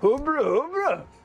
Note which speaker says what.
Speaker 1: Rubra, rubra.